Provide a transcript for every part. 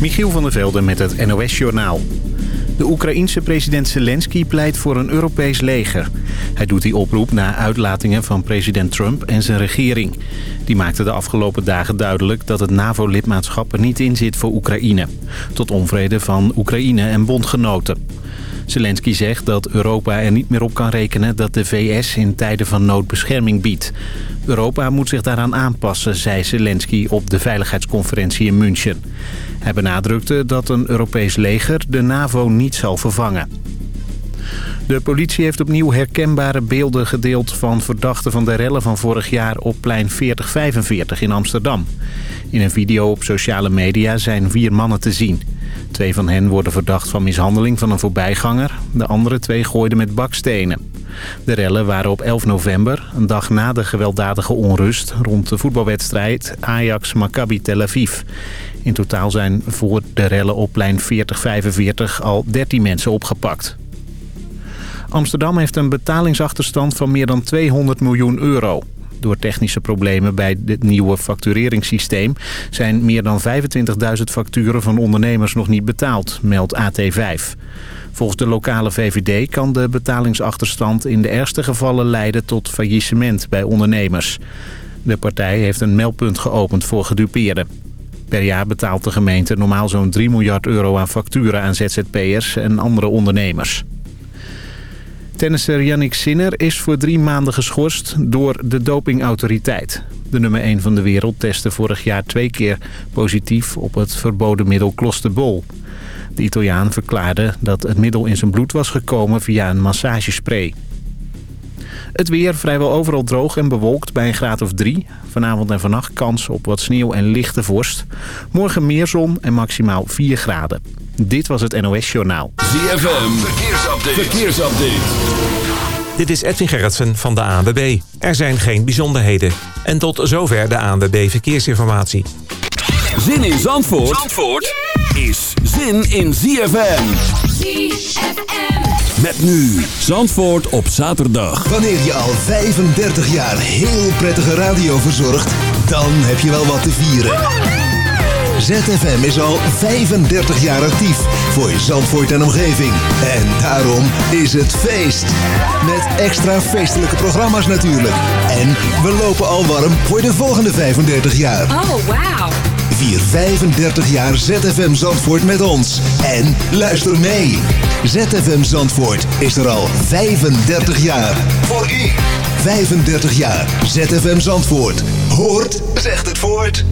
Michiel van der Velden met het NOS-journaal. De Oekraïense president Zelensky pleit voor een Europees leger. Hij doet die oproep na uitlatingen van president Trump en zijn regering. Die maakte de afgelopen dagen duidelijk dat het NAVO-lidmaatschap er niet in zit voor Oekraïne. Tot onvrede van Oekraïne en bondgenoten. Zelensky zegt dat Europa er niet meer op kan rekenen dat de VS in tijden van nood bescherming biedt. Europa moet zich daaraan aanpassen, zei Zelensky op de veiligheidsconferentie in München. Hij benadrukte dat een Europees leger de NAVO niet zal vervangen. De politie heeft opnieuw herkenbare beelden gedeeld van verdachten van de rellen van vorig jaar op plein 4045 in Amsterdam. In een video op sociale media zijn vier mannen te zien. Twee van hen worden verdacht van mishandeling van een voorbijganger. De andere twee gooiden met bakstenen. De rellen waren op 11 november, een dag na de gewelddadige onrust... rond de voetbalwedstrijd Ajax-Maccabi Tel Aviv. In totaal zijn voor de rellen op plein 4045 al 13 mensen opgepakt. Amsterdam heeft een betalingsachterstand van meer dan 200 miljoen euro. Door technische problemen bij het nieuwe factureringssysteem... zijn meer dan 25.000 facturen van ondernemers nog niet betaald, meldt AT5. Volgens de lokale VVD kan de betalingsachterstand in de ergste gevallen leiden tot faillissement bij ondernemers. De partij heeft een meldpunt geopend voor gedupeerden. Per jaar betaalt de gemeente normaal zo'n 3 miljard euro aan facturen aan ZZP'ers en andere ondernemers. Tennisser Yannick Sinner is voor drie maanden geschorst door de dopingautoriteit. De nummer 1 van de wereld testte vorig jaar twee keer positief op het verboden middel Clostebol. De Italiaan verklaarde dat het middel in zijn bloed was gekomen via een massagespray. Het weer vrijwel overal droog en bewolkt bij een graad of drie. Vanavond en vannacht kans op wat sneeuw en lichte vorst. Morgen meer zon en maximaal 4 graden. Dit was het NOS Journaal. ZFM, verkeersupdate. verkeersupdate. Dit is Edwin Gerritsen van de ANWB. Er zijn geen bijzonderheden. En tot zover de ANWB Verkeersinformatie. Zin in Zandvoort, Zandvoort is zin in ZFM. ZFM. Met nu Zandvoort op zaterdag. Wanneer je al 35 jaar heel prettige radio verzorgt, dan heb je wel wat te vieren. ZFM is al 35 jaar actief voor Zandvoort en omgeving. En daarom is het feest. Met extra feestelijke programma's natuurlijk. En we lopen al warm voor de volgende 35 jaar. Oh, wow. Vier 35 jaar ZFM Zandvoort met ons. En luister mee. ZFM Zandvoort is er al 35 jaar. Voor u. 35 jaar ZFM Zandvoort. Hoort, zegt het voort.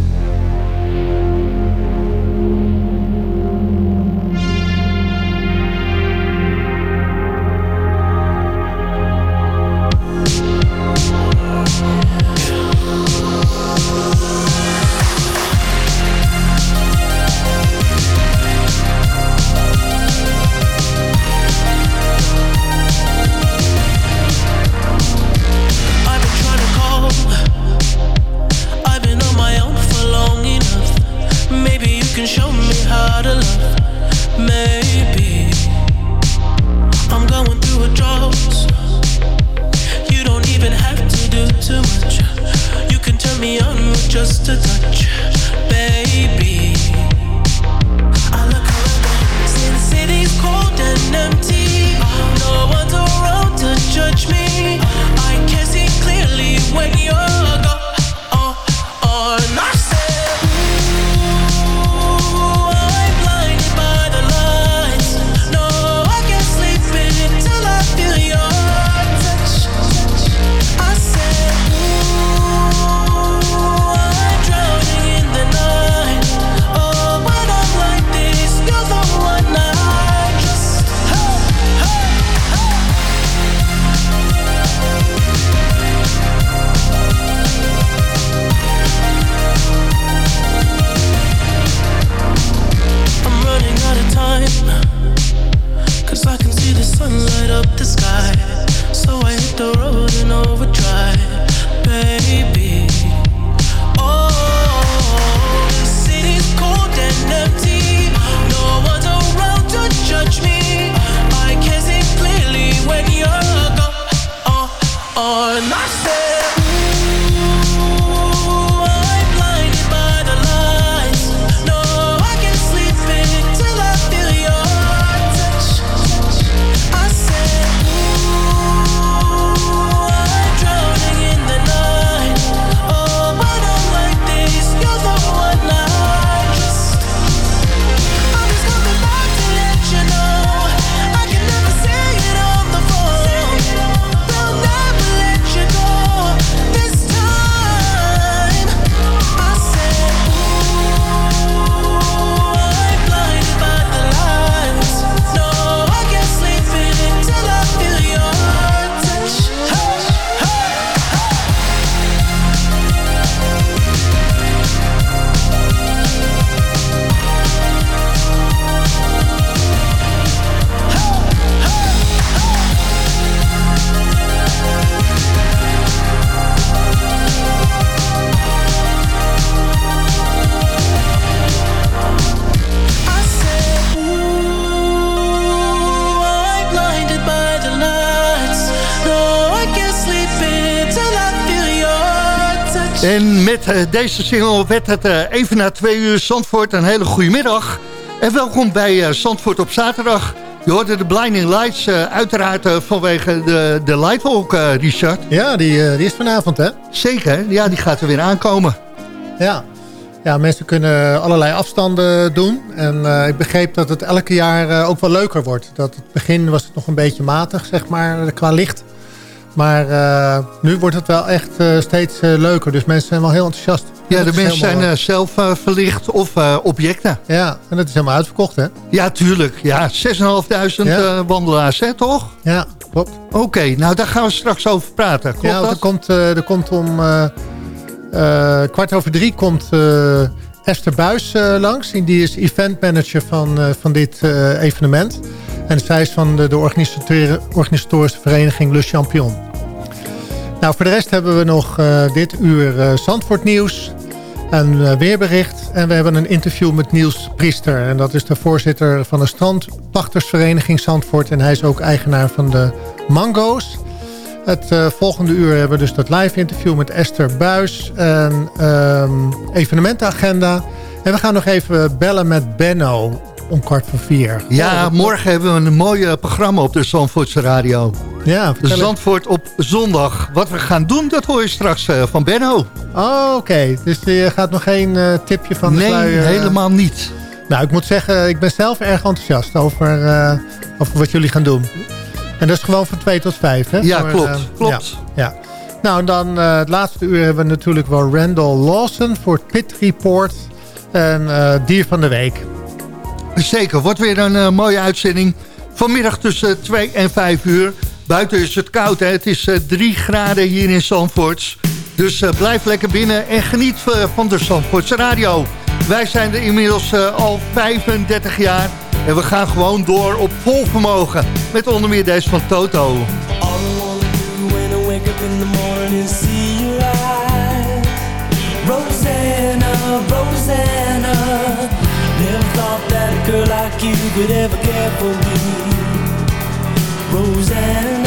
Met eh, deze single werd het eh, even na twee uur Zandvoort een hele goede middag. En welkom bij uh, Zandvoort op zaterdag. Je hoorde de Blinding Lights uiteraard vanwege de, de Lightwalk, Richard. Ja, die, die is vanavond hè? Zeker, ja, die gaat er weer aankomen. Ja, ja mensen kunnen allerlei afstanden doen. En ik begreep dat het elke jaar ook wel leuker wordt. Dat het begin was het nog een beetje matig, zeg maar, qua licht. Maar uh, nu wordt het wel echt uh, steeds uh, leuker. Dus mensen zijn wel heel enthousiast. Ja, de mensen zijn zelf verlicht of objecten. Ja, en dat is helemaal uitverkocht, hè? Ja, tuurlijk. Ja, 6.500 ja. wandelaars, hè, toch? Ja, klopt. Oké, nou daar gaan we straks over praten. Klopt ja, dat? Er komt, er komt om kwart over drie komt Esther Buis langs. Die is eventmanager van, van dit evenement. En zij is van de, de organisatorische vereniging Le Champion. Nou, voor de rest hebben we nog uh, dit uur uh, Zandvoort nieuws. Een uh, weerbericht. En we hebben een interview met Niels Priester. En dat is de voorzitter van de strandpachtersvereniging Zandvoort. En hij is ook eigenaar van de Mango's. Het volgende uur hebben we dus dat live interview met Esther Buis. En um, evenementenagenda. En we gaan nog even bellen met Benno om kwart voor vier. Ja, morgen hebben we een mooi programma op de Zandvoortse radio. Ja, Zandvoort op zondag. Wat we gaan doen, dat hoor je straks uh, van Benno. Oh, oké. Dus je gaat nog geen uh, tipje van de Nee, sluier, helemaal niet. Nou, ik moet zeggen, ik ben zelf erg enthousiast over, uh, over wat jullie gaan doen. En dat is gewoon van 2 tot 5, hè? Ja, Voor, klopt. klopt. Ja, ja. Nou, dan het laatste uur hebben we natuurlijk wel Randall Lawson voor het Pit Report. En Dier van de Week. Zeker, wordt weer een uh, mooie uitzending. Vanmiddag tussen 2 en 5 uur. Buiten is het koud, hè? het is uh, 3 graden hier in Zandvoort. Dus uh, blijf lekker binnen en geniet van de Zandvoortse radio. Wij zijn er inmiddels al 35 jaar. En we gaan gewoon door op vol vermogen. Met onder meer deze van Toto. Rosanna. Never thought that a girl like you could ever care for me Rosanna All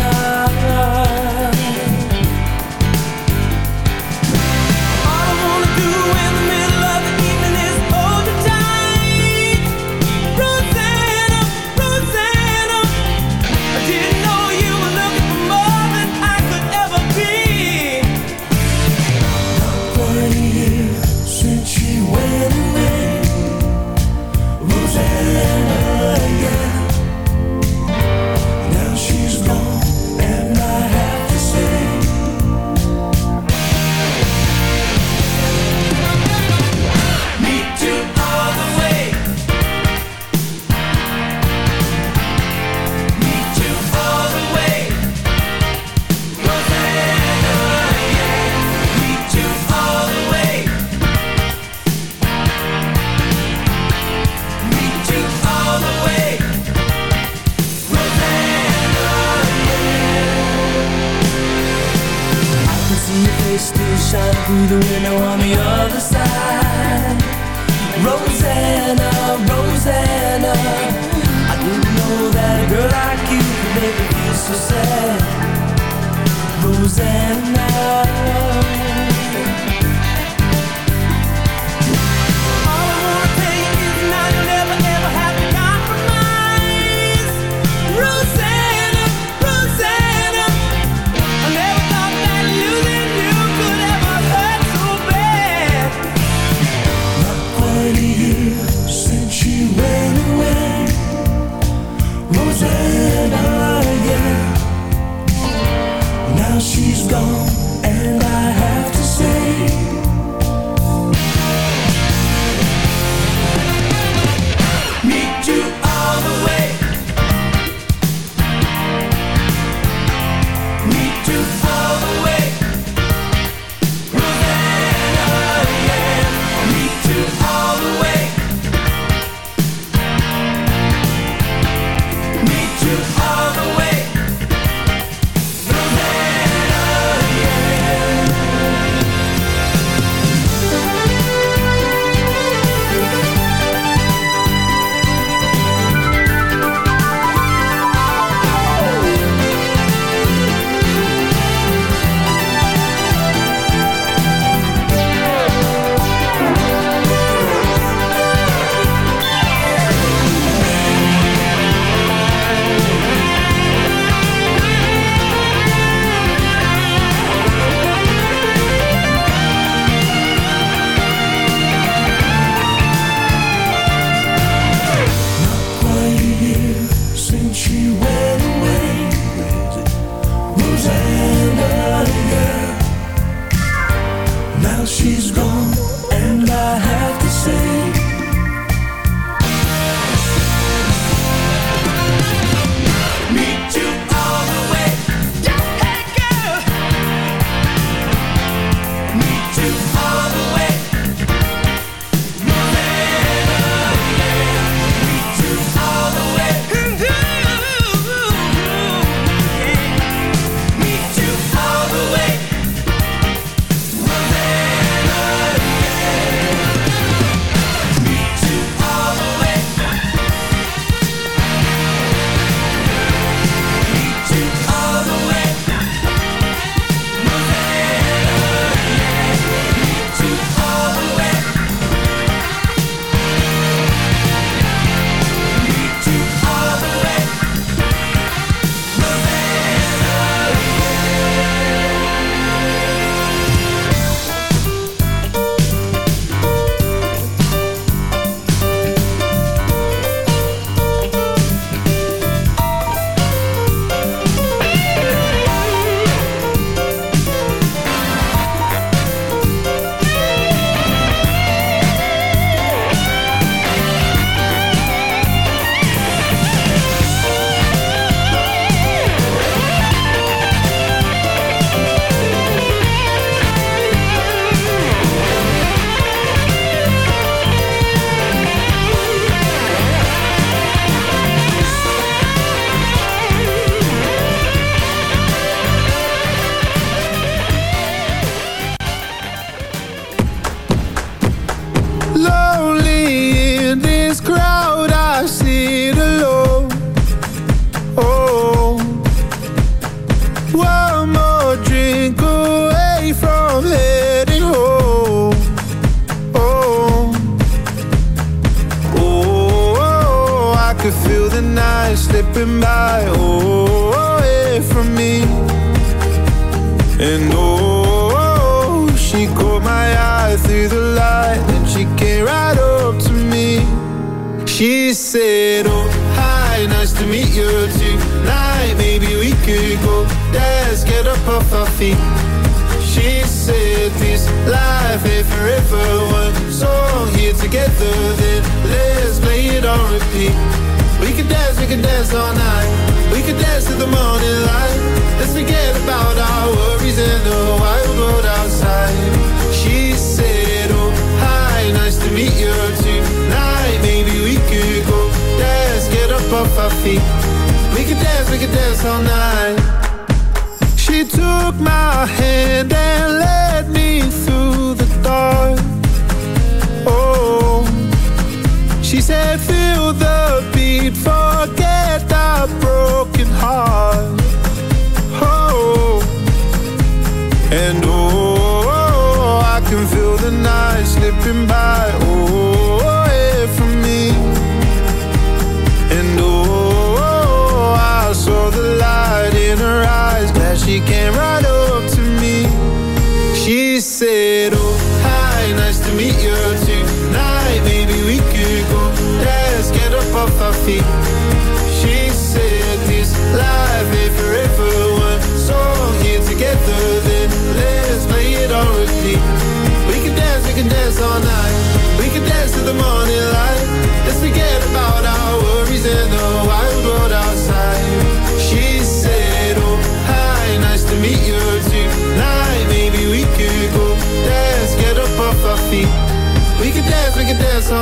She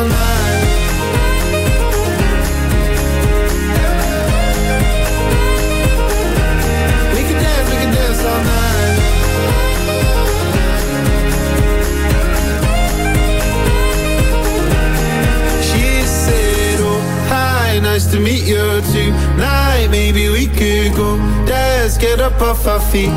said, hi nice to meet you too night Maybe we could go dance Get up off our feet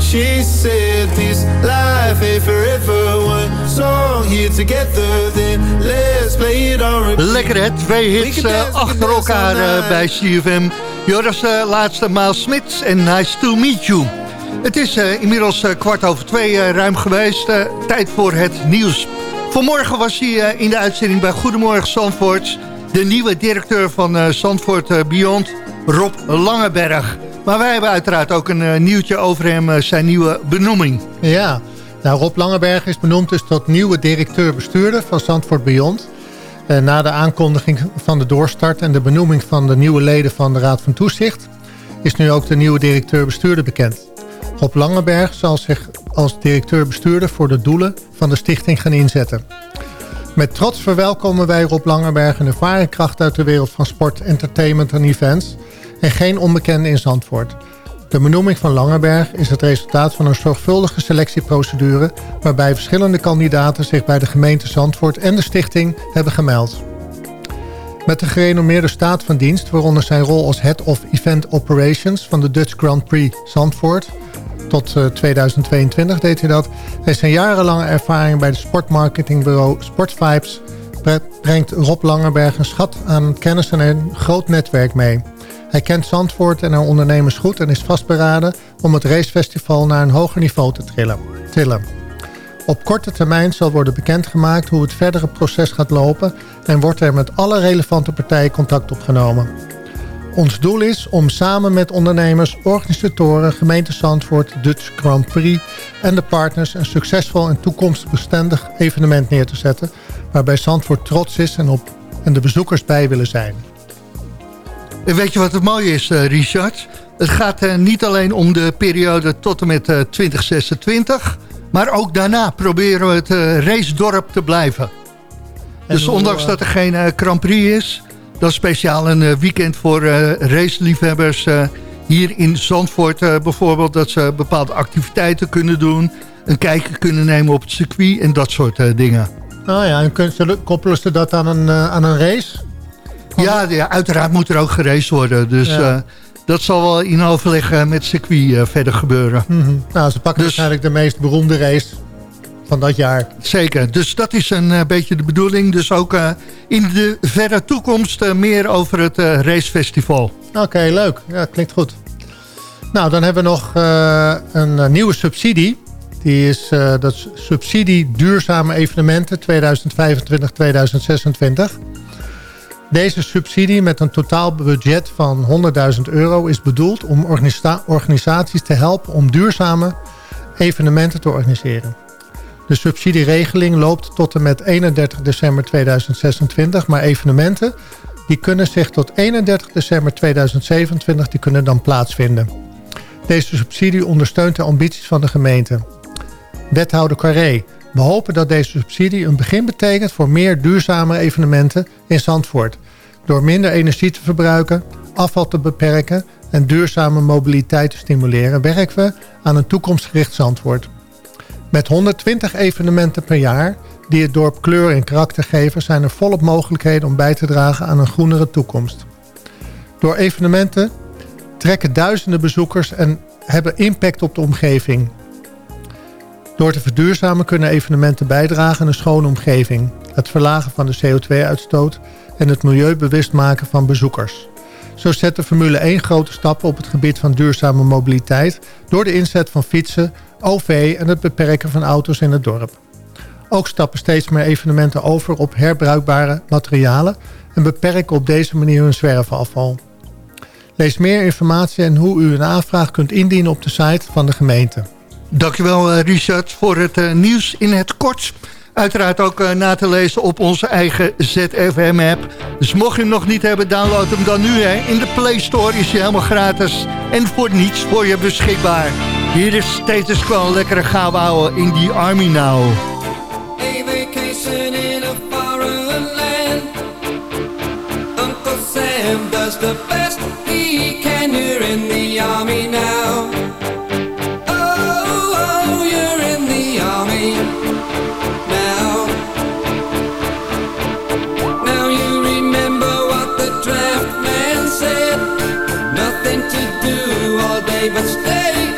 She said This life ain't forever. One song here together, then let's play it on repeat. Lekker hè, twee hits eh, achter elkaar eh, bij CFM. Joris uh, laatste maal Smits en Nice to Meet You. Het is eh, inmiddels eh, kwart over twee eh, ruim geweest. Eh, tijd voor het nieuws. Vanmorgen was hij eh, in de uitzending bij Goedemorgen Zandvoort. De nieuwe directeur van eh, Zandvoort eh, Beyond, Rob Langeberg. Maar wij hebben uiteraard ook een eh, nieuwtje over hem, eh, zijn nieuwe benoeming. Ja, nou, Rob Langeberg is benoemd dus tot nieuwe directeur-bestuurder van Zandvoort Beyond. Eh, na de aankondiging van de doorstart en de benoeming van de nieuwe leden van de Raad van Toezicht... is nu ook de nieuwe directeur-bestuurder bekend. Rob Langeberg zal zich als directeur-bestuurder voor de doelen van de stichting gaan inzetten. Met trots verwelkomen wij Rob Langeberg een ervaren kracht uit de wereld van sport, entertainment en events... en geen onbekende in Zandvoort. De benoeming van Langeberg is het resultaat van een zorgvuldige selectieprocedure... waarbij verschillende kandidaten zich bij de gemeente Zandvoort en de stichting hebben gemeld. Met de gerenommeerde staat van dienst, waaronder zijn rol als Head of Event Operations van de Dutch Grand Prix Zandvoort... tot eh, 2022 deed hij dat. Hij zijn jarenlange ervaring bij het sportmarketingbureau Sportvibes... bre- brengt Rob Langeberg een schat aan kennis en een groot netwerk mee... Hij kent Zandvoort en haar ondernemers goed en is vastberaden om het racefestival naar een hoger niveau te tillen. Op korte termijn zal worden bekendgemaakt hoe het verdere proces gaat lopen en wordt er met alle relevante partijen contact opgenomen. Ons doel is om samen met ondernemers, organisatoren, gemeente Zandvoort, Dutch Grand Prix en de partners een succesvol en toekomstbestendig evenement neer te zetten waarbij Zandvoort trots is en, op, en de bezoekers bij willen zijn. En weet je wat het mooie is, eh, Richard? Het gaat eh, niet alleen om de periode tot en met eh, 2026... maar ook daarna proberen we het eh, racedorp te blijven. dus ondanks eh, dat er geen eh, Grand Prix is... dat is speciaal een eh, weekend voor eh, raceliefhebbers... eh, hier in Zandvoort eh, bijvoorbeeld... dat ze bepaalde activiteiten kunnen doen... een kijkje kunnen nemen op het circuit en dat soort eh, dingen. Nou ja, en kun- zullen- koppelen ze dat aan een, eh, aan een race? Ja, ja, uiteraard moet er ook geraced worden. Dus Ja. eh, dat zal wel in overleg met circuit eh, verder gebeuren. Mhm. Nou, ze pakken Dus- waarschijnlijk de meest beroemde race van dat jaar. Zeker, dus dat is een eh, beetje de bedoeling. Dus ook in de verre toekomst meer over het racefestival. Oké, leuk. Ja, klinkt goed. Nou, dan hebben we nog een nieuwe subsidie. Die is dat is subsidie duurzame evenementen 2025-2026. Deze subsidie met een totaal budget van 100.000 euro is bedoeld om organisa- organisaties te helpen om duurzame evenementen te organiseren. De subsidieregeling loopt tot en met 31 december 2026, maar evenementen die kunnen zich tot 31 december 2027 die kunnen dan plaatsvinden. Deze subsidie ondersteunt de ambities van de gemeente. Wethouder Carré. We hopen dat deze subsidie een begin betekent voor meer duurzame evenementen in Zandvoort. Door minder energie te verbruiken, afval te beperken en duurzame mobiliteit te stimuleren... werken we aan een toekomstgericht Zandvoort. Met 120 evenementen per jaar die het dorp kleur en karakter geven... zijn er volop mogelijkheden om bij te dragen aan een groenere toekomst. Door evenementen trekken duizenden bezoekers en hebben impact op de omgeving. Door te verduurzamen kunnen evenementen bijdragen aan een schone omgeving, het verlagen van de CO2-uitstoot en het milieubewust maken van bezoekers. Zo zet de Formule 1 grote stappen op het gebied van duurzame mobiliteit door de inzet van fietsen, OV en het beperken van auto's in het dorp. Ook stappen steeds meer evenementen over op herbruikbare materialen en beperken op deze manier hun zwerfafval. Lees meer informatie en hoe u een aanvraag kunt indienen op de site van de gemeente. Dankjewel eh, Richard voor het eh, nieuws in het kort. Uiteraard ook eh, na te lezen op onze eigen ZFM-app. Dus mocht je hem nog niet hebben, download hem dan nu. Hè. In de Play Store is hij helemaal gratis en voor niets voor je beschikbaar. Hier is Status Quo, een lekkere gauw houden in die Army Now. The best he can. You're in even stay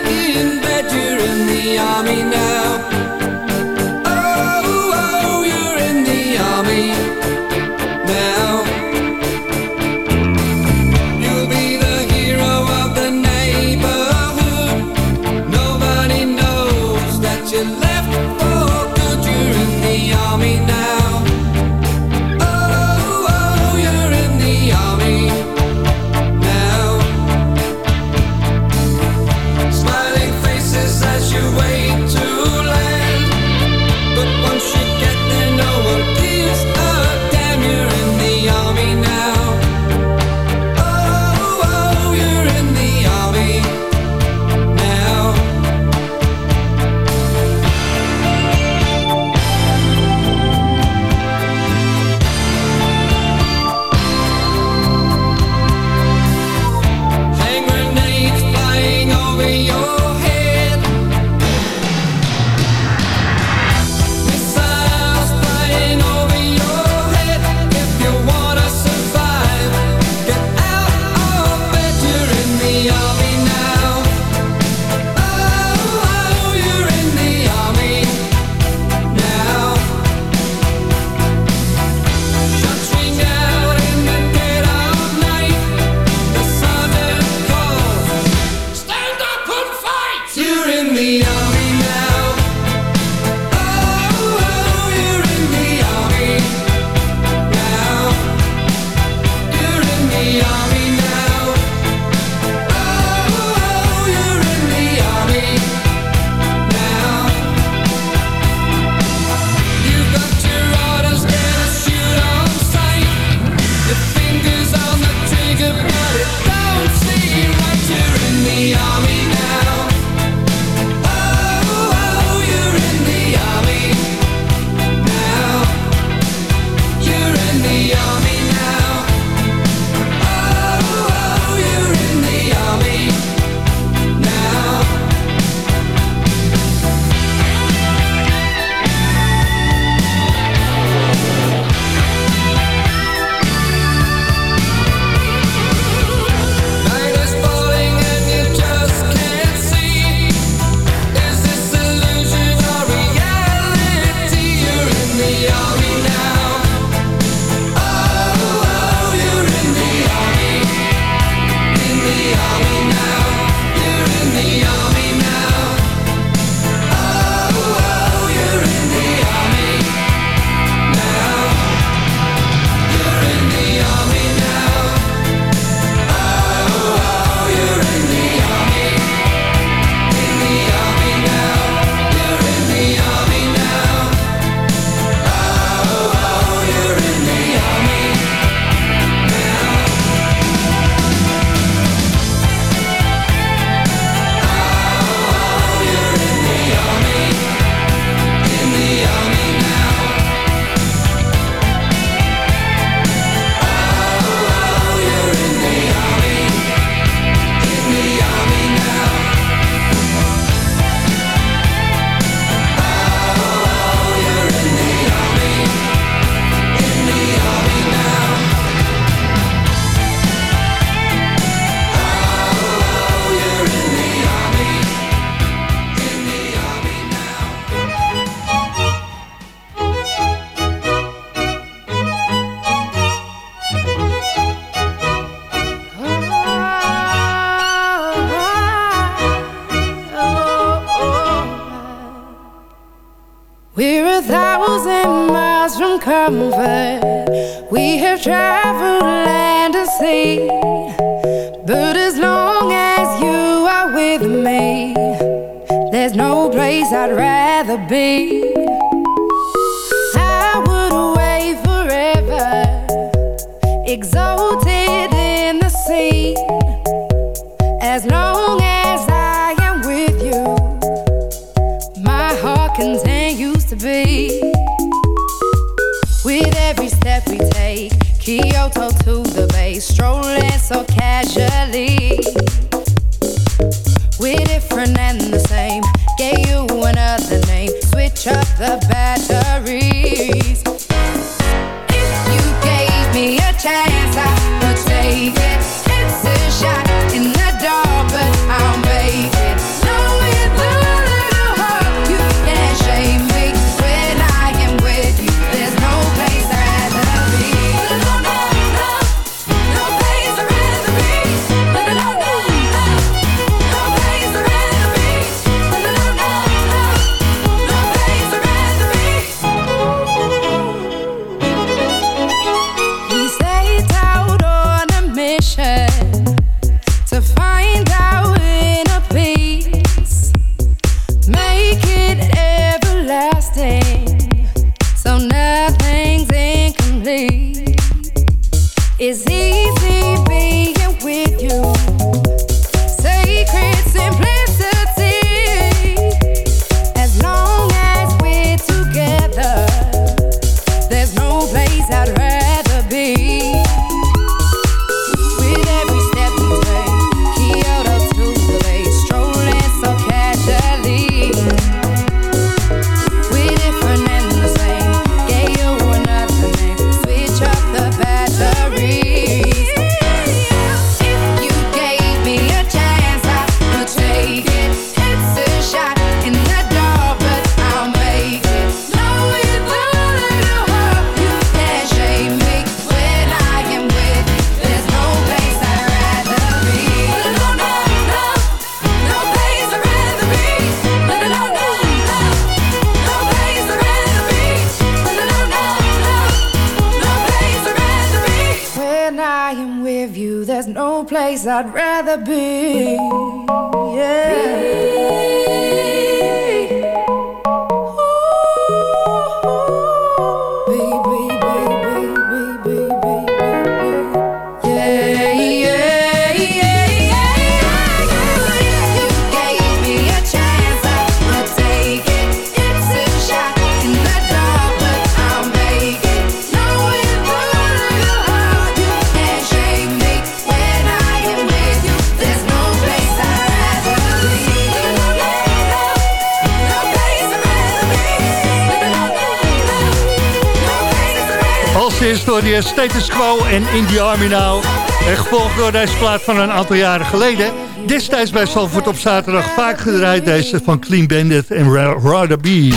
Als eerst door die Status Quo en In The Army Now. En gevolgd door deze plaat van een aantal jaren geleden. Destijds bij Salford op zaterdag vaak gedraaid. Deze van Clean Bandit en Ra- Rather Be.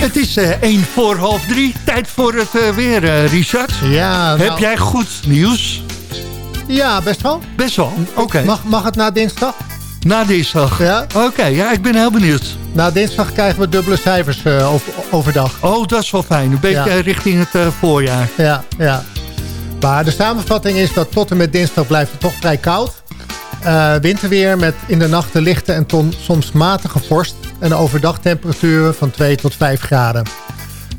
Het is eh 1 voor half 3. Tijd voor het eh, weer, eh, Richard. Ja, Heb nou- jij goed nieuws? Ja, best wel. Best wel, oké. Mag, mag het na dinsdag? Na dinsdag? Ja. Oké, ja, ik ben heel benieuwd. Na dinsdag krijgen we dubbele cijfers eh, over, overdag. Oh, dat is wel fijn. Een beetje Ja. richting het eh, voorjaar. Ja, ja. Maar de samenvatting is dat tot en met dinsdag blijft het toch vrij koud. Eh, winterweer met in de nacht de lichte en ton- soms matige vorst. En overdag temperaturen van 2 tot 5 graden.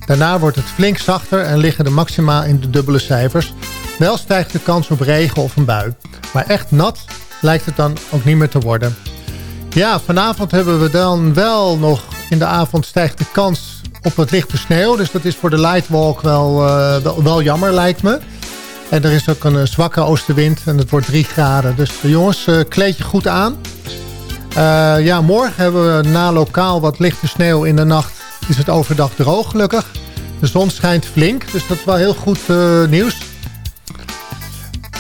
Daarna wordt het flink zachter en liggen de maxima in de dubbele cijfers. Wel stijgt de kans op regen of een bui. Maar echt nat lijkt het dan ook niet meer te worden. Ja, vanavond hebben we dan wel nog... In de avond stijgt de kans op wat lichte sneeuw. Dus dat is voor de lightwalk wel, eh, wel, wel jammer, lijkt me. En er is ook een eh, zwakke oostenwind en het wordt 3 graden. Dus eh, jongens, kleed je goed aan. Ja, morgen hebben we na lokaal wat lichte sneeuw in de nacht. Is het overdag droog, gelukkig. De zon schijnt flink, dus dat is wel heel goed nieuws.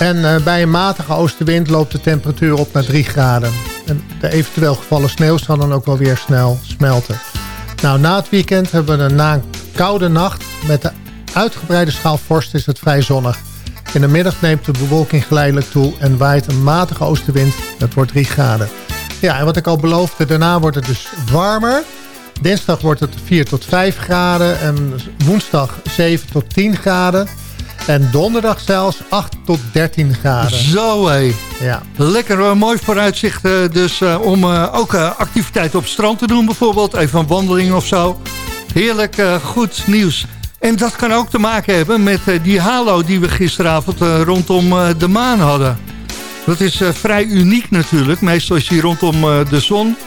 En eh, bij een matige oostenwind loopt de temperatuur op naar 3 graden. En de eventueel gevallen sneeuw zal dan ook wel weer snel smelten. Nou, na het weekend hebben we een, na een koude nacht met de uitgebreide schaal vorst is het vrij zonnig. In de middag neemt de bewolking geleidelijk toe en waait een matige oostenwind. Het wordt 3 graden. Ja, en wat ik al beloofde, daarna wordt het dus warmer. Dinsdag wordt het 4 tot 5 graden. En woensdag 7 tot 10 graden. En donderdag zelfs 8 tot 13 graden. Zo hé. Ja. Lekker mooi vooruitzicht eh, dus eh, om eh, ook activiteiten op het strand te doen bijvoorbeeld. Even een wandeling of zo. Heerlijk goed nieuws. En dat kan ook te maken hebben met die halo die we gisteravond rondom de maan hadden. Dat is vrij uniek natuurlijk. Meestal is die rondom de zon.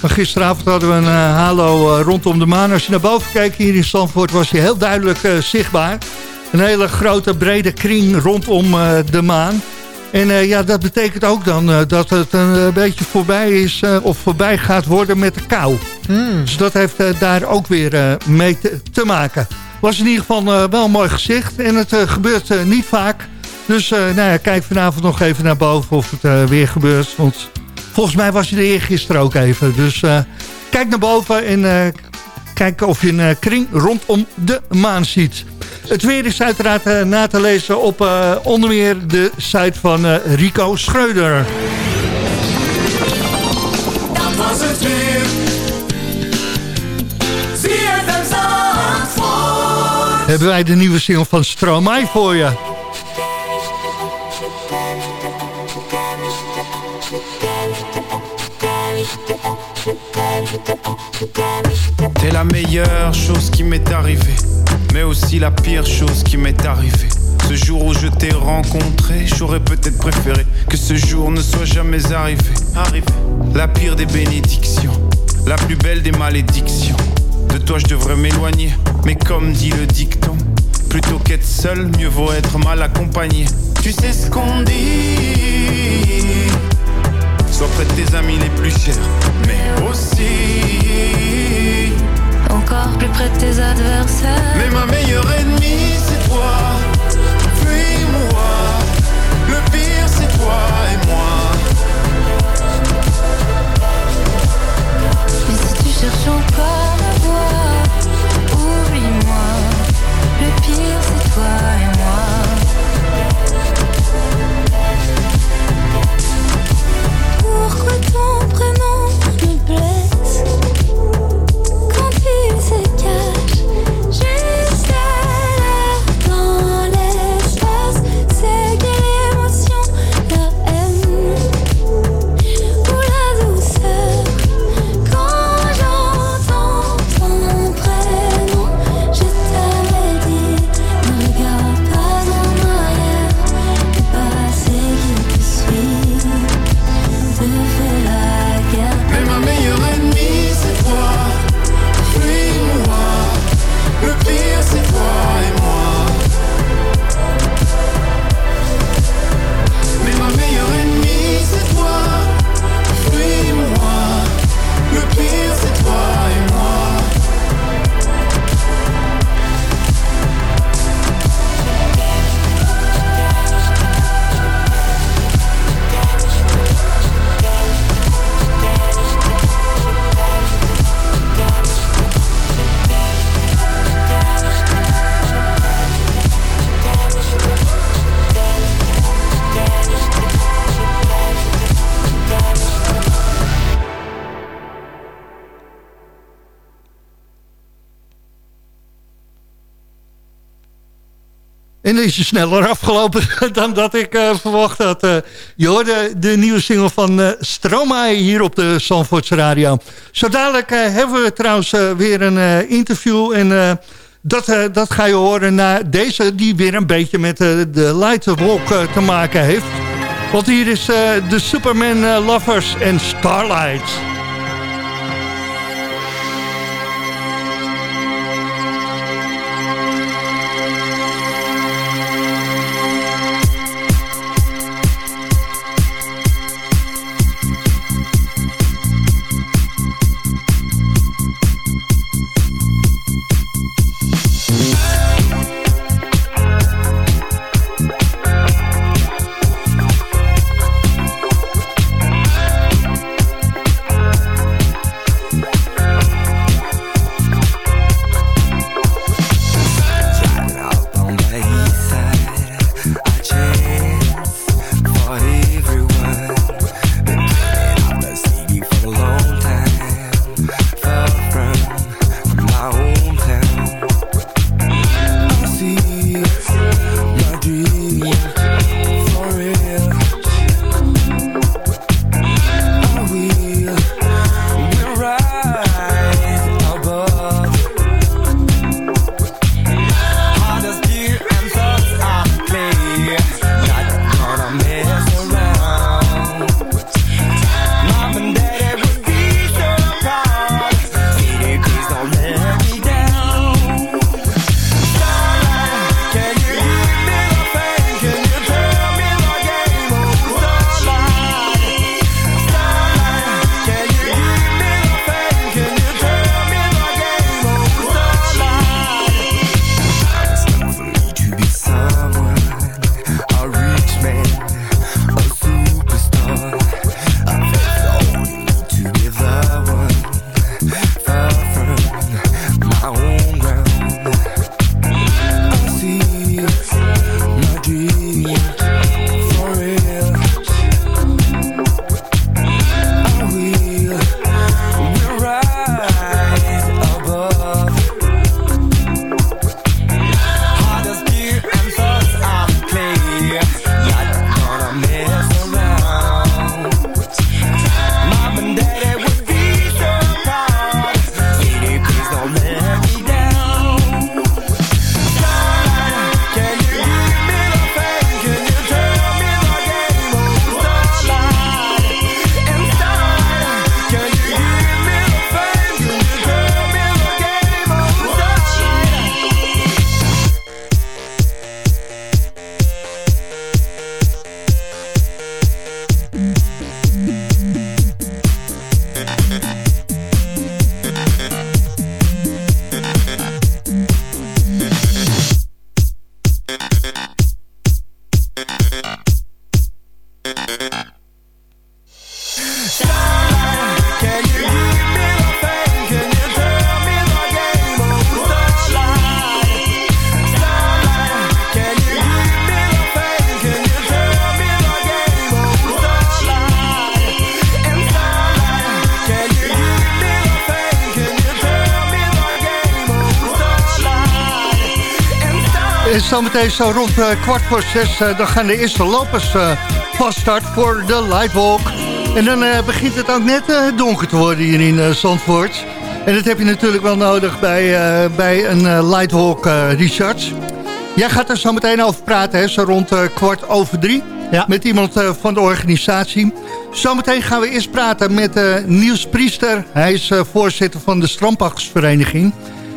Maar gisteravond hadden we een halo rondom de maan. Als je naar boven kijkt hier in Zandvoort was die heel duidelijk zichtbaar. Een hele grote brede kring rondom eh, de maan. En eh, ja, dat betekent ook dan eh, dat het een beetje voorbij is of voorbij gaat worden met de kou. Dus dat heeft daar ook weer mee te, te maken. Was in ieder geval wel een mooi gezicht en het gebeurt niet vaak. Dus nou ja, kijk vanavond nog even naar boven of het weer gebeurt. Want volgens mij was je er eergisteren ook even. Dus kijk naar boven en kijk of je een kring rondom de maan ziet. Het weer is uiteraard eh, na te lezen op eh, onder meer de site van eh, Rico Schreuder. Dat was het weer. ZFM Zandvoort. Hebben wij de nieuwe single van Stromae voor je. T'es la meilleure chose qui m'est arrivée, mais aussi la pire chose qui m'est arrivée. Ce jour où je t'ai rencontré, j'aurais peut-être préféré que ce jour ne soit jamais arrivé. Arrivé. La pire des bénédictions, la plus belle des malédictions. De toi je devrais m'éloigner, mais comme dit le dicton, plutôt qu'être seul, mieux vaut être mal accompagné. Tu sais ce qu'on dit Sois près de tes amis les plus chers, mais aussi plus près de tes adversaires. Mais ma meilleure ennemie c'est toi Fuis-moi Le pire c'est toi et moi Mais si tu cherches encore à voir, oublie-moi. Le pire c'est toi et moi. En is je sneller afgelopen dan dat ik eh, verwacht had. Eh, je hoorde de nieuwe single van eh Stromae hier op de Zandvoortse Radio. Zo dadelijk hebben we trouwens weer een interview. En dat, dat ga je horen na deze die weer een beetje met de Lightwalk te maken heeft. Want hier is de Superman Lovers en Starlight. Zometeen zo rond eh, kwart voor zes... eh, dan gaan de eerste lopers eh van start voor de Lightwalk. En dan begint het ook net donker te worden hier in Zandvoort. En dat heb je natuurlijk wel nodig bij, bij een Lightwalk, Richard. Jij gaat er zo meteen over praten, hè? zo rond kwart over drie. Met iemand van de organisatie. Zometeen gaan we eerst praten met eh, Niels Priester. Hij is voorzitter van de Strandpachtersvereniging.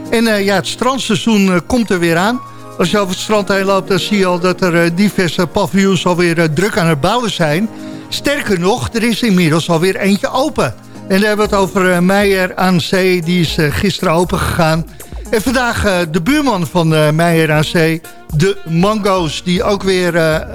En ja, het strandseizoen komt er weer aan. Als je over het strand heen loopt, dan zie je al dat er eh, diverse paviljoens alweer eh, druk aan het bouwen zijn. Sterker nog, er is inmiddels alweer eentje open. En dan hebben we het over eh, Meijer aan Zee. Die is gisteren open gegaan. En vandaag de buurman van Meijer aan Zee, de Mango's, die ook weer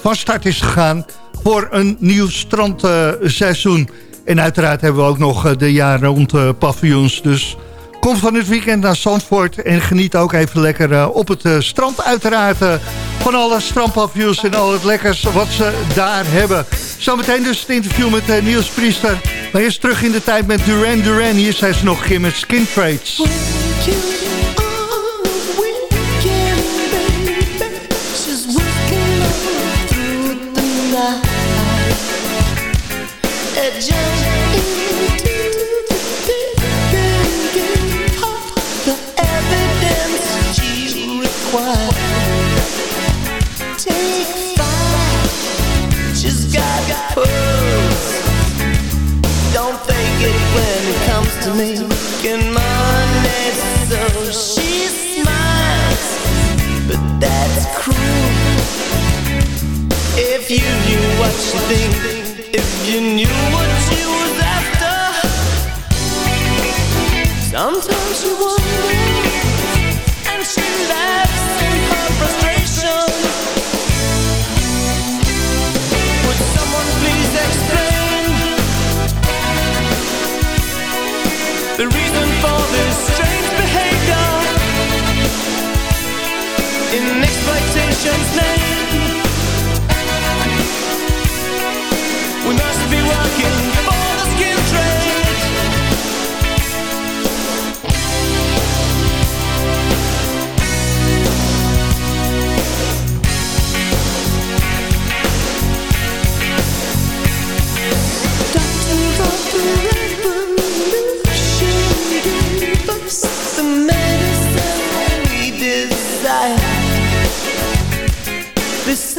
van start is gegaan voor een nieuw strandseizoen. en uiteraard hebben we ook nog de jaar rond paviljoens. Dus kom van het weekend naar Zandvoort en geniet ook even lekker eh, op het eh, strand uiteraard eh, van alle strandpaviljoens en al het lekkers wat ze daar hebben. Zometeen dus het interview met Niels Priester. Maar eerst terug in de tijd met Duran Duran. Hier zijn ze nog keer met Skin Trades. To making money. So she smiles but that's cruel. If you knew what you think, if you knew what you was after, sometimes you wonder, and she laughs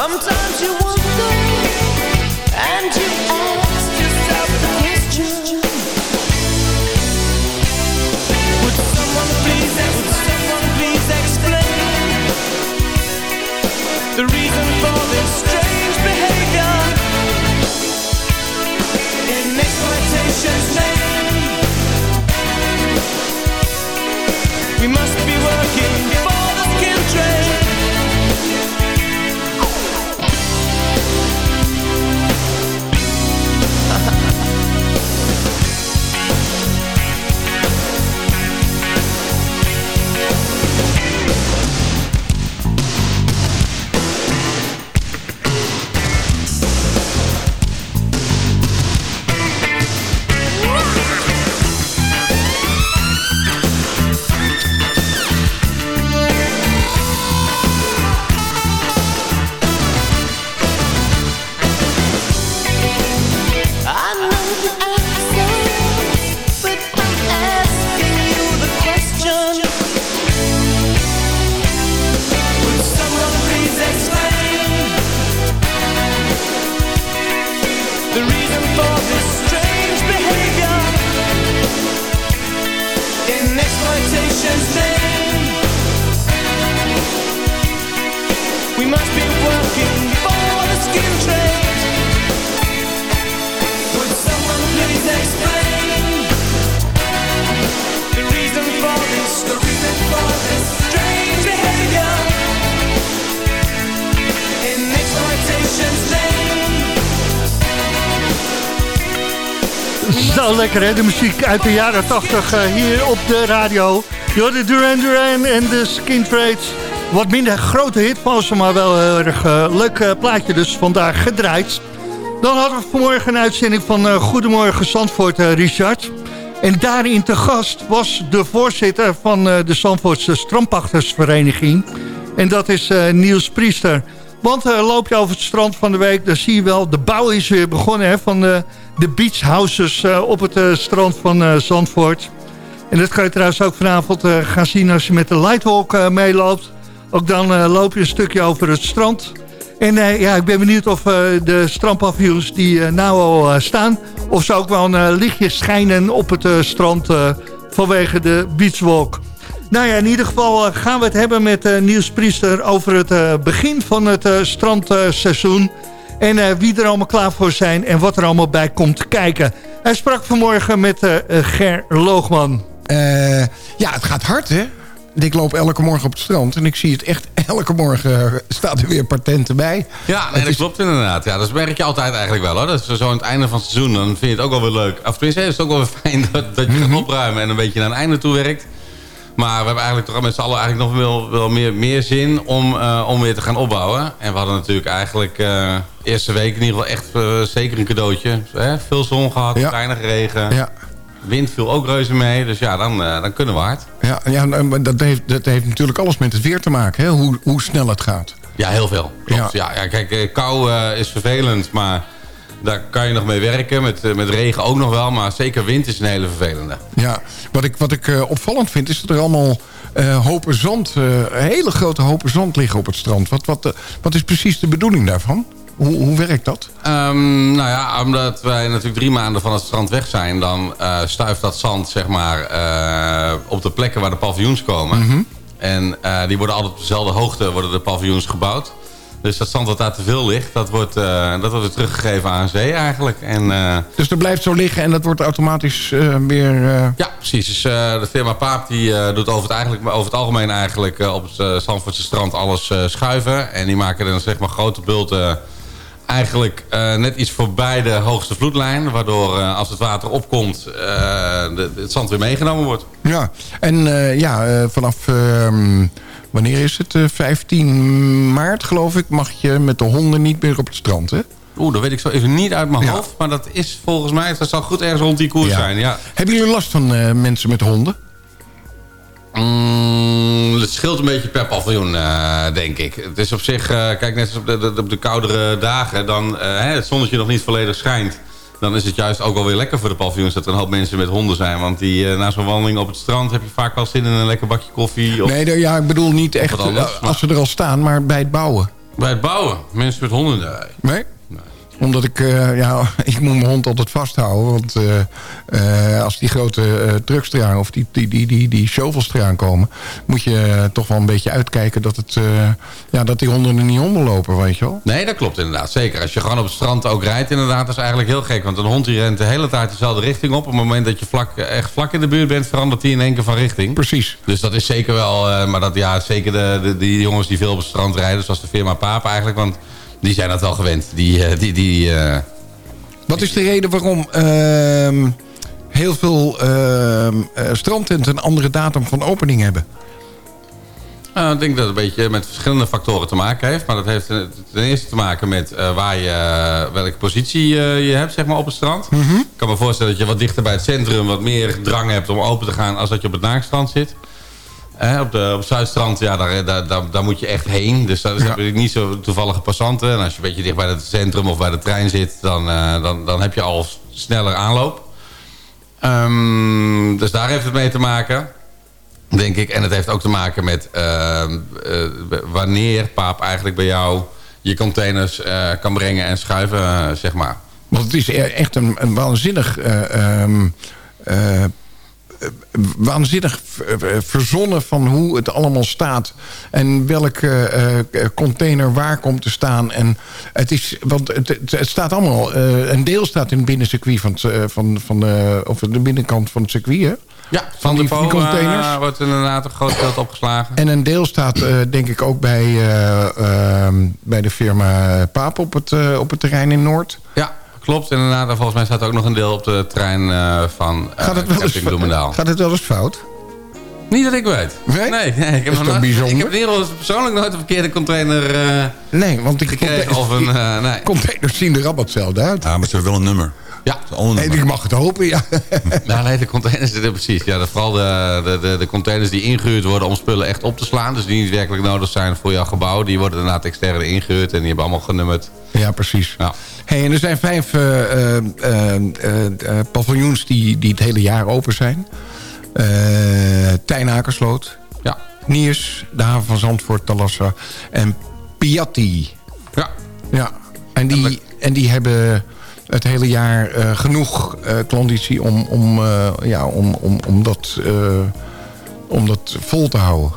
Sometimes you wonder and you ask lekker hè, de muziek uit de jaren 80 eh, hier op de radio. Jorde Duran Duran en de Skin Trades. Wat minder grote hit maar wel heel erg eh, leuk eh, plaatje dus vandaag gedraaid. Dan hadden we vanmorgen een uitzending van Goedemorgen Zandvoort, Richard. En daarin te gast was de voorzitter van de Zandvoortse Strandpachtersvereniging. En dat is Niels Priester. Want eh, loop je over het strand van de week, dan zie je wel... de bouw is weer begonnen hè, van eh, de beachhouses eh, op het strand van Zandvoort. En dat kan je trouwens ook vanavond gaan zien als je met de Lightwalk meeloopt. Ook dan loop je een stukje over het strand. En ja, ik ben benieuwd of de strandpaviljoens die nou al staan... of ze ook wel een lichtje schijnen op het strand vanwege de beachwalk. Nou ja, in ieder geval eh, gaan we het hebben met eh, Niels Priester... over het eh, begin van het eh, strandseizoen... en eh, wie er allemaal klaar voor zijn en wat er allemaal bij komt kijken. Hij sprak vanmorgen met Ger Loogman. Eh, ja, het gaat hard, hè? Ik loop elke morgen op het strand en ik zie het echt elke morgen staat er weer patenten bij. Ja, nee, dat klopt inderdaad. Ja, dat merk je altijd eigenlijk wel. Hoor. Dat is zo aan het einde van het seizoen, dan vind je het ook wel weer leuk. Of tenminste, is het ook wel weer fijn dat, dat je Mhm. gaat opruimen en een beetje naar een einde toe werkt. Maar we hebben eigenlijk toch met z'n allen eigenlijk nog wel, wel meer, meer zin om, eh, om weer te gaan opbouwen. En we hadden natuurlijk eigenlijk eh eerste week in ieder geval echt eh, zeker een cadeautje. Hè? Veel zon gehad, weinig regen. Ja. Wind viel ook reuze mee, dus ja, dan, dan kunnen we hard. Ja, ja nou, dat, heeft, dat heeft natuurlijk alles met het weer te maken, hè? Hoe, hoe snel het gaat. Ja, heel veel. Klopt. Ja. Ja, kijk, kou is vervelend, maar daar kan je nog mee werken. Met, eh, met regen ook nog wel, maar zeker wind is een hele vervelende. Ja, wat ik, wat ik eh, opvallend vind is dat er allemaal eh, hopen zand, hele grote hopen zand liggen op het strand. Wat, wat, wat is precies de bedoeling daarvan? Hoe, hoe werkt dat? Ehm, nou ja, omdat wij natuurlijk drie maanden van het strand weg zijn... dan stuift dat zand zeg maar, op de plekken waar de paviljoens komen. Mhm. En die worden altijd op dezelfde hoogte worden de paviljoens gebouwd. Dus dat zand wat daar te veel ligt, dat wordt, eh, dat wordt weer teruggegeven aan zee eigenlijk. En, eh, Dus dat blijft zo liggen en dat wordt automatisch eh, weer... Ja, precies. Dus, de firma Paap die, doet over het, eigenlijk, over het algemeen eigenlijk op het uh, Zandvoortse strand alles schuiven. En die maken dan zeg maar grote bulten eigenlijk net iets voorbij de hoogste vloedlijn. Waardoor als het water opkomt de, het zand weer meegenomen wordt. Ja, en ja, vanaf... ehm, wanneer is het? Eh, 15 maart geloof ik mag je met de honden niet meer op het strand, hè? Oeh, dat weet ik zo even niet uit mijn hoofd. Maar dat is volgens mij, dat zal goed ergens rond die koers Ja. zijn. Ja. Hebben jullie last van eh, mensen met honden? Mm, het scheelt een beetje per paviljoen, eh, denk ik. Het is op zich, eh, kijk, net als op de, de, op de koudere dagen... dan eh, hè, het zonnetje nog niet volledig schijnt... dan is het juist ook wel weer lekker voor de paviljoens... dat er een hoop mensen met honden zijn. Want die, eh, na zo'n wandeling op het strand... heb je vaak wel zin in een lekker bakje koffie. Of Nee, ja, ik bedoel niet echt anders, eh, als ze er al staan, maar bij het bouwen. bij het bouwen. Mensen met honden, nee. Nee? Omdat ik, eh, ja, ik moet mijn hond altijd vasthouden. Want eh, eh, als die grote trucks eraan, of die, die, die, die, die shovels eraan komen... moet je toch wel een beetje uitkijken dat, het, ja, dat die honden er niet onder lopen, weet je wel. Nee, dat klopt inderdaad. Zeker. Als je gewoon op het strand ook rijdt, inderdaad, dat is eigenlijk heel gek. Want een hond die rent de hele tijd dezelfde richting op. Op het moment dat je vlak, echt vlak in de buurt bent, verandert hij in één keer van richting. Precies. Dus dat is zeker wel, maar dat ja, zeker de, de, die jongens die veel op het strand rijden, zoals de firma Paap eigenlijk, want die zijn dat wel gewend. Die, eh, die, die, eh, Wat is de reden waarom ehm, heel veel ehm eh, strandtenten een andere datum van opening hebben? Nou, ik denk dat het een beetje met verschillende factoren te maken heeft. Maar dat heeft ten eerste te maken met waar je, welke positie je hebt zeg maar, op het strand. Mhm. Ik kan me voorstellen dat je wat dichter bij het centrum wat meer drang hebt om open te gaan als dat je op het naakstrand zit. Eh, op, de, op het Zuidstrand, ja, daar, daar, daar, daar moet je echt heen. Dus dat is Ja. natuurlijk niet zo toevallige passanten. En als je een beetje dicht bij het centrum of bij de trein zit, dan, eh, dan, dan heb je al sneller aanloop. Ehm, dus daar heeft het mee te maken. Denk ik. En het heeft ook te maken met ehm, eh, wanneer paap eigenlijk bij jou je containers eh, kan brengen en schuiven, zeg maar. Want het is e- echt een, een waanzinnig... eh, ehm, eh, eh, waanzinnig v- eh, verzonnen van hoe het allemaal staat. En welke eh, eh, container waar komt te staan. En het is, want het, het, staat allemaal... eh, een deel staat in het binnencircuit van, het, eh, van, van de, of de binnenkant van het circuit, hè? Ja, Van die- die containers? eh, wordt inderdaad een groot geld opgeslagen. En een deel staat eh, denk ik ook bij, eh, ehm, bij de firma Paap op het, eh, op het terrein in Noord. Ja, Klopt inderdaad. En volgens mij staat er ook nog een deel op de trein eh, van uh, Gaat het, wel eens, Camping Bloemendaal. gaat het wel eens fout? Niet dat ik weet. Nee? Nee, nee, ik heb Is nog bijzonder? Ik heb in ieder geval persoonlijk nooit een verkeerde container eh, Nee, want die gekregen. Of een, eh, nee. containers zien er allemaal hetzelfde uit. Ja, maar ze hebben wel een nummer. Ja. Ik mag het hopen, ja. Ja, nee, de containers zitten precies. Ja, vooral de, de, de, de containers die ingehuurd worden om spullen echt op te slaan. Dus die niet werkelijk nodig zijn voor jouw gebouw. Die worden inderdaad extern ingehuurd en die hebben allemaal genummerd. Ja, precies. Ja. Hey, en er zijn vijf eh, eh, eh, paviljoens die, die het hele jaar open zijn. Eh Tijn Akersloot. Ja. Niers, de haven van Zandvoort, Talassa. En Piatti. Ja. Ja. En die, en die hebben het hele jaar eh, genoeg eh klanditie om, om, eh, ja, om, om, om, dat, eh, om dat vol te houden.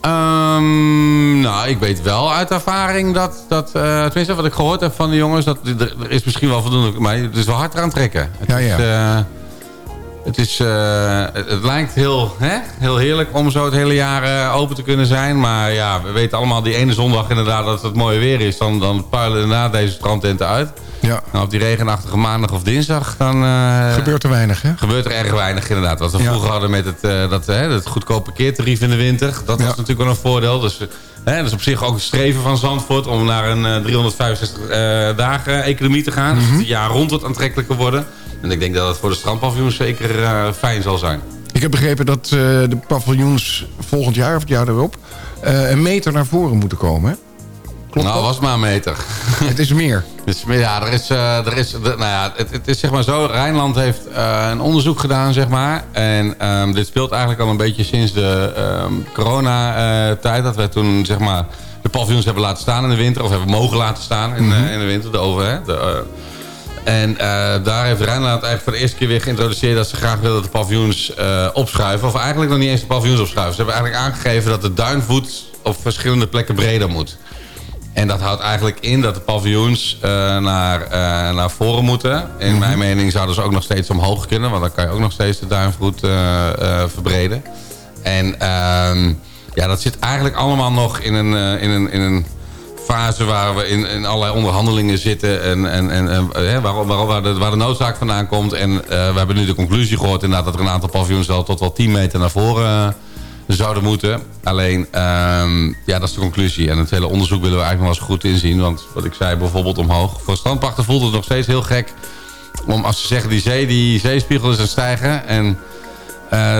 Ehm, nou, ik weet wel uit ervaring dat, dat eh, tenminste wat ik gehoord heb van de jongens, dat er, is misschien wel voldoende, maar het is wel hard eraan trekken. Het Ja, is, ja. Het, is, eh, het, lijkt heel, hè, heel heerlijk om zo het hele jaar eh, open te kunnen zijn. Maar ja, we weten allemaal die ene zondag inderdaad dat het mooie weer is. Dan, dan puilen inderdaad deze strandtenten uit. Ja. Nou, op die regenachtige maandag of dinsdag, dan... eh, Gebeurt er weinig, hè? Gebeurt er erg weinig inderdaad. Wat we Ja. vroeger hadden met het, dat, hè, het goedkope parkeertarief in de winter. Dat was natuurlijk wel een voordeel. Dus, hè, dus op zich ook een streven van Zandvoort om naar een eh, 365 eh, dagen economie te gaan. Dus het jaar rond wat aantrekkelijker worden. En ik denk dat het voor de strandpaviljoens zeker eh, fijn zal zijn. Ik heb begrepen dat eh, de paviljoens volgend jaar of het jaar erop... eh, een meter naar voren moeten komen, hè? Klopt nou, dat? was maar een meter. Het is meer. Dus ja, er is, er is nou ja, het, het is zeg maar zo. Rijnland heeft een onderzoek gedaan, zeg maar. En ehm, dit speelt eigenlijk al een beetje sinds de ehm, corona-tijd. dat we toen, zeg maar, de paviljoens hebben laten staan in de winter. Of hebben mogen laten staan in, eh, in de winter. De over, hè, de, en eh, daar heeft Rijnland eigenlijk voor de eerste keer weer geïntroduceerd... dat ze graag willen dat de paviljoens eh, opschuiven. Of eigenlijk nog niet eens de paviljoens opschuiven. Ze hebben eigenlijk aangegeven dat de duinvoet op verschillende plekken breder moet. En dat houdt eigenlijk in dat de paviljoens eh, naar, naar voren moeten. In mijn mening zouden ze ook nog steeds omhoog kunnen. Want dan kan je ook nog steeds de duinvloed eh, verbreden. En ehm, ja, dat zit eigenlijk allemaal nog in een, in een, in een fase waar we in, in allerlei onderhandelingen zitten. En, en, en, eh, waar, waar, waar, de, waar de noodzaak vandaan komt. En eh, we hebben nu de conclusie gehoord inderdaad dat er een aantal paviljoens wel tot wel 10 meter naar voren eh, zouden moeten. Alleen, ehm, ja, dat is de conclusie. En het hele onderzoek willen we eigenlijk nog wel eens goed inzien. Want wat ik zei, bijvoorbeeld omhoog. Voor strandpachten voelt het nog steeds heel gek. Om als ze zeggen, die zee, die zeespiegel is aan het stijgen. En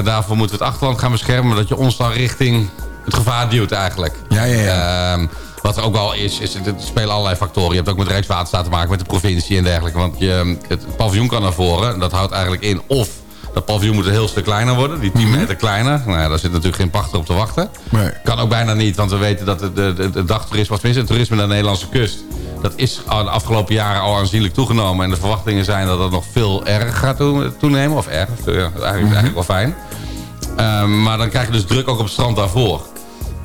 daarvoor moeten we het achterland gaan beschermen. Dat je ons dan richting het gevaar duwt eigenlijk. Ja, ja, ja. Ehm, wat er ook wel is, is er spelen allerlei factoren. Je hebt ook met Rijkswaterstaat te maken, met de provincie en dergelijke. Want je, het paviljoen kan naar voren. En dat houdt eigenlijk in of dat paviljoen moet een heel stuk kleiner worden. Die 10 meter kleiner. Nou ja, daar zit natuurlijk geen pachter op te wachten. Nee. Kan ook bijna niet, want we weten dat het, de, de, de dagtoerisme, of tenminste het toerisme naar de Nederlandse kust... dat is al de afgelopen jaren al aanzienlijk toegenomen. En de verwachtingen zijn dat dat nog veel erger gaat toe- toenemen. Of erg, ja, eigenlijk, eigenlijk wel fijn. Ehm, maar dan krijg je dus druk ook op het strand daarvoor.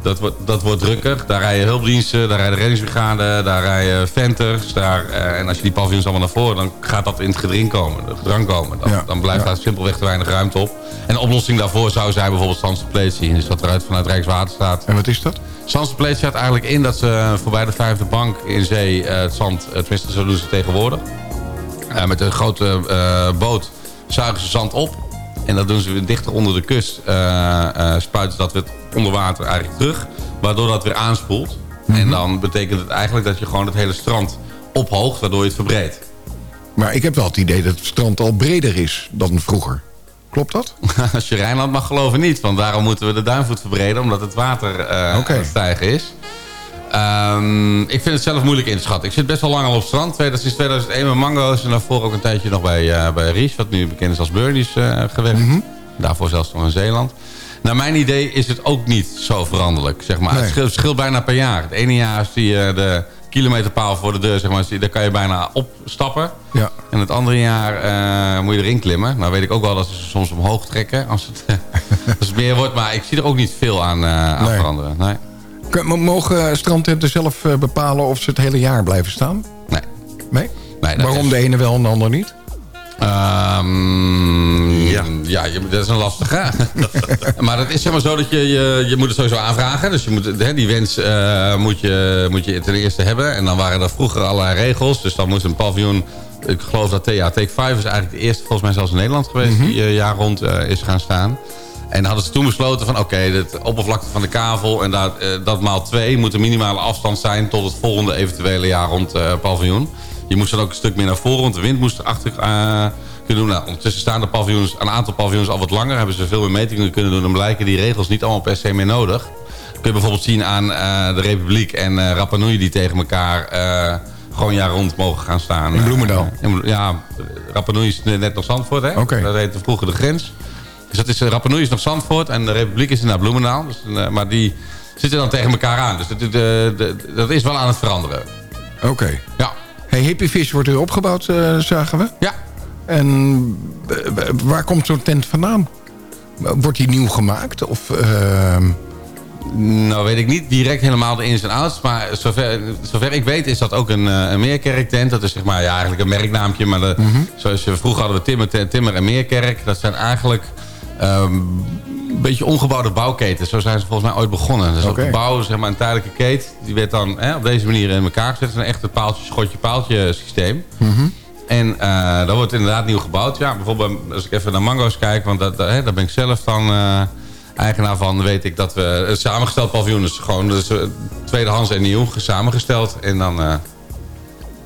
Dat wordt, dat wordt drukker. Daar rijden hulpdiensten, daar rijden reddingsbrigade, daar rijden venters. Daar, eh, en als je die paviljoens allemaal naar voren, dan gaat dat in het gedrang komen. De gedrang komen. Dan, Ja. dan blijft daar simpelweg te weinig ruimte op. En de oplossing daarvoor zou zijn bijvoorbeeld zandspletie. Dus dat eruit vanuit Rijkswaterstaat. En wat is dat? Zandspletie staat eigenlijk in dat ze voorbij de vijfde bank in zee eh, het zand, eh, tenminste zo doen ze het tegenwoordig. Met een grote boot zuigen ze zand op. En dat doen ze weer dichter onder de kust. eh, eh, spuiten ze dat weer onder water eigenlijk terug. Waardoor dat weer aanspoelt. En dan betekent het eigenlijk dat je gewoon het hele strand ophoogt. Waardoor je het verbreedt. Maar ik heb wel het idee dat het strand al breder is dan vroeger. Klopt dat? Als je Rijnland mag geloven niet. Want daarom moeten we de duinvoet verbreden. Omdat het water eh Oké. aan het stijgen is. Ehm, ik vind het zelf moeilijk in te schatten. Ik zit best wel lang al op het strand. Sinds 2001 met Mango's. En daarvoor ook een tijdje nog bij, eh bij Ries. Wat nu bekend is als Birdies eh gewerkt. Daarvoor zelfs nog in Zeeland. Naar mijn idee is het ook niet zo veranderlijk. Zeg maar. Nee. Het scheelt, scheelt bijna per jaar. Het ene jaar zie je de kilometerpaal voor de deur. Zeg maar, daar kan je bijna opstappen. Ja. En het andere jaar eh, moet je erin klimmen. Nou weet ik ook wel dat ze soms omhoog trekken. Als het, als het meer wordt. Maar ik zie er ook niet veel aan, eh, aan Nee. veranderen. Nee. Mogen strandtenten zelf eh, bepalen of ze het hele jaar blijven staan? Nee. Nee? Nee, Waarom is- de ene wel en de ander niet? Ehm, ja. ja dat is een lastige. maar het is zeg maar zo dat je, je, je moet het sowieso aanvragen. Dus je moet, hè, die wens eh, moet, je, moet je ten eerste hebben. En dan waren er vroeger allerlei regels. Dus dan moest een paviljoen... Ik geloof dat ja, Take 5 is eigenlijk de eerste, volgens mij zelfs in Nederland geweest... Mhm. die eh, jaar rond eh, is gaan staan. En hadden ze toen besloten van oké, de oppervlakte van de kavel... en dat, eh, dat maal 2 moet de minimale afstand zijn... tot het volgende eventuele jaar rond eh, paviljoen. Je moest dan ook een stuk meer naar voren, want de wind moest erachter eh, kunnen doen. Nou, ondertussen staan de paviljoens, een aantal paviljoens al wat langer. Hebben ze veel meer metingen kunnen doen. Dan blijken die regels niet allemaal per se meer nodig. kun je bijvoorbeeld zien aan de Republiek en Rapa Nui... die tegen elkaar eh, gewoon jaar rond mogen gaan staan. In Bloemendaal? In ja, Rapa Nui is net nog Zandvoort, hè? Oké. Dat heette vroeger de grens. Dus dat is, eh, Rapa Nui is nog Zandvoort en de Republiek is naar Bloemendaal. Dus, eh, maar die zitten dan tegen elkaar aan. Dus dat, dat, dat- dat is wel aan het veranderen. Oké. Ja. Hey, Happy Fish wordt weer opgebouwd, eh, zagen we. Ja. En eh, waar komt zo'n tent vandaan? Wordt die nieuw gemaakt? Of, Nou weet ik niet direct helemaal de ins en outs. Maar zover, zover ik weet is dat ook een, eh, een meerkerktent. Dat is zeg maar ja, eigenlijk een merknaampje. Maar de, zoals je, vroeger hadden we Timmer, Timmer en Meerkerk. Dat zijn eigenlijk ehm, een beetje ongebouwde bouwketens. Zo zijn ze volgens mij ooit begonnen. Dus Oké. ook bouwen zeg maar, een tijdelijke keet. Die werd dan hè, op deze manier in elkaar gezet. Het is een echt een paaltje, schotje, paaltje systeem. En eh dat wordt inderdaad nieuw gebouwd. Ja, bijvoorbeeld als ik even naar Mango's kijk, want dat, dat, hè, daar ben ik zelf dan eh, eigenaar van. weet ik dat we een samengesteld paviljoen is gewoon dus, eh, tweedehands en nieuw samengesteld. En dan... eh,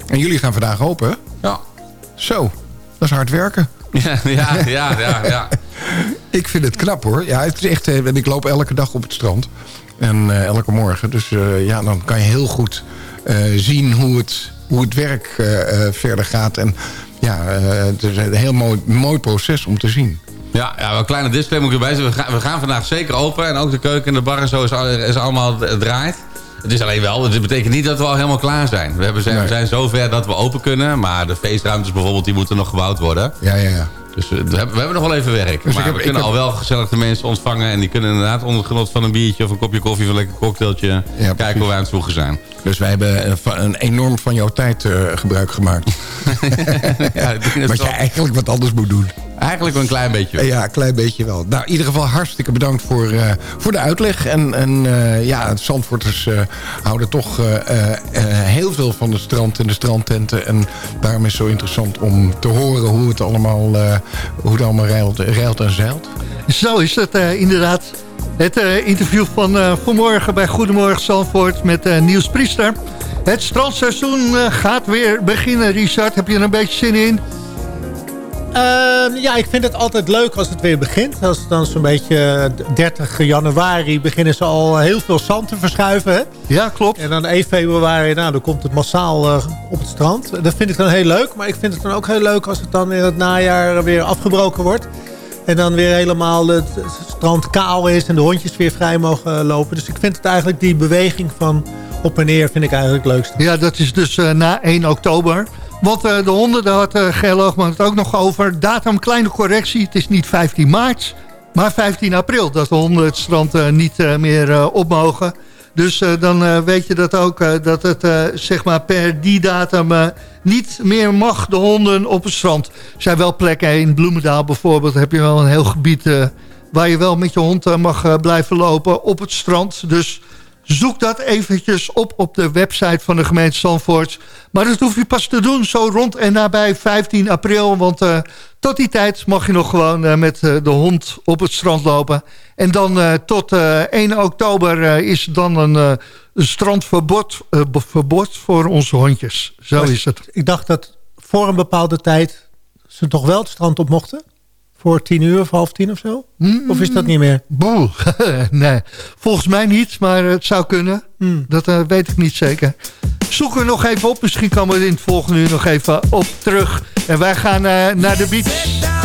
En jullie gaan vandaag open? Ja. Zo, dat is hard werken. Ja, ja, ja, ja, ja. Ik vind het knap hoor. Ja, het is echt, eh, en ik loop elke dag op het strand. En eh, elke morgen. Dus eh, ja, dan kan je heel goed zien hoe het, hoe het werk verder gaat. En ja, het is een heel mooi, mooi proces om te zien. Ja, ja, een kleine disclaimer moet ik erbij zeggen. We gaan, we gaan vandaag zeker open. En ook de keuken en de bar en zo is, is allemaal draait. Het is alleen wel, het betekent niet dat we al helemaal klaar zijn. We, hebben, zijn, we zijn zover dat we open kunnen. Maar de feestruimtes bijvoorbeeld, die moeten nog gebouwd worden. Ja, ja, ja. Dus we, we hebben, nog wel even werk. Dus maar heb- we kunnen heb- al wel gezellig de mensen ontvangen. En die kunnen inderdaad onder het genot van een biertje of een kopje koffie of een lekker cocktailtje kijken hoe wij aan het voegen zijn. Dus wij hebben een, va- een enorm van jouw tijd eh, gebruik gemaakt. ja, wat je eigenlijk wat anders moet doen. Eigenlijk wel een klein beetje. wel. Ja, een klein beetje wel. Nou, in ieder geval hartstikke bedankt voor, eh, voor de uitleg. En, en eh, ja, het Zandvoorters eh, houden toch eh, eh, eh, heel veel van het strand en de strandtenten. En daarom is het zo interessant om te horen hoe het allemaal, eh, hoe het allemaal reilt, reilt en zeilt. Zo is het eh, inderdaad. Het eh, interview van eh, vanmorgen bij Goedemorgen Zandvoort met eh, Niels Priester. Het strandseizoen eh, gaat weer beginnen, Richard. Heb je er een beetje zin in? Ehm, ja, ik vind het altijd leuk als het weer begint. Als het dan zo'n beetje eh, 30 januari beginnen ze al heel veel zand te verschuiven. Hè? Ja, klopt. En dan 1 februari, nou, dan komt het massaal eh, op het strand. Dat vind ik dan heel leuk. Maar ik vind het dan ook heel leuk als het dan in het najaar weer afgebroken wordt. En dan weer helemaal het strand kaal is en de hondjes weer vrij mogen eh, lopen. Dus ik vind het eigenlijk die beweging van op en neer vind ik eigenlijk het leukste. Ja, dat is dus eh, na 1 oktober. Want eh, de honden, daar had uh, Geerloogman het ook nog over. Datum, kleine correctie. Het is niet 15 maart, maar 15 april. Dat de honden het strand eh, niet eh, meer eh, op mogen. Dus eh, dan eh, weet je dat ook, eh, dat het eh, zeg maar per die datum eh, niet meer mag, de honden op het strand. Er zijn wel plekken in Bloemendaal bijvoorbeeld, heb je wel een heel gebied... eh, waar je wel met je hond eh, mag eh, blijven lopen op het strand. Dus zoek dat eventjes op op de website van de gemeente Zandvoort. Maar dat hoef je pas te doen zo rond en nabij 15 april. Want eh, tot die tijd mag je nog gewoon eh, met eh, de hond op het strand lopen. En dan tot eh, 1 oktober is dan een, strandverbod verbod voor onze hondjes. Zo Maar is het. Ik dacht dat voor een bepaalde tijd ze toch wel het strand op mochten? Voor tien uur of half tien of zo? Of is dat niet meer? Boel. nee, volgens mij niet, maar het zou kunnen. Dat eh, weet ik niet zeker. Zoeken we nog even op. Misschien komen we er in het volgende uur nog even op terug. En wij gaan eh, naar de beach.